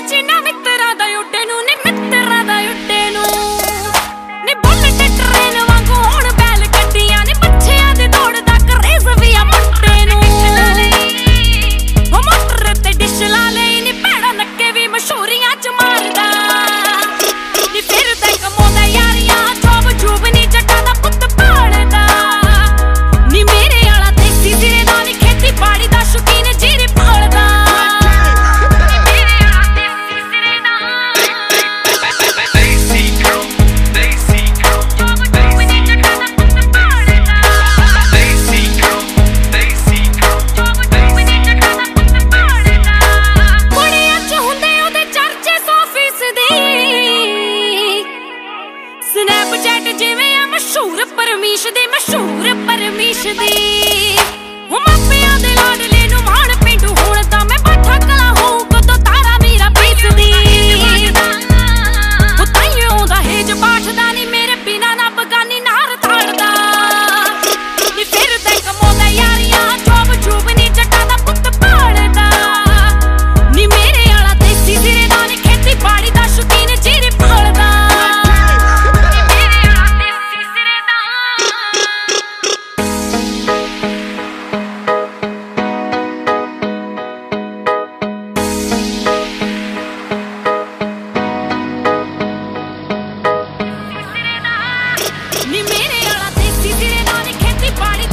get you now. ਦੇਸ਼ ਦੇ ਮਸ਼ਹੂਰ ਪਰਮੇਸ਼ ਦੇ। ਉਹ ਮਾਪਿਆਂ ਦੇ ਲਾਡਲੇ ਨੀ ਮੇਰੇ ਵਾਲਾ ਦੇਸੀ ਤੇਰੇ ਨਾਲ ਖੇਤੀ ਬਾੜੀ